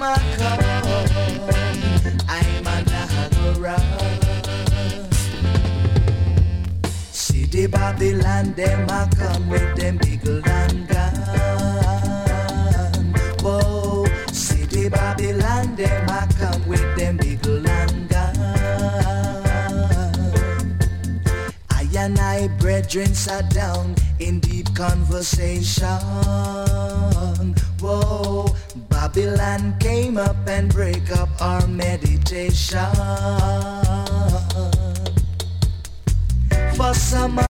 I'm a call. I'm Babylon, them a come with them big land gun. Whoa, see Babylon, them a come with them big land gun. I and I brethren sat down in deep conversation. Whoa. Babylon came up and break up our meditation. For some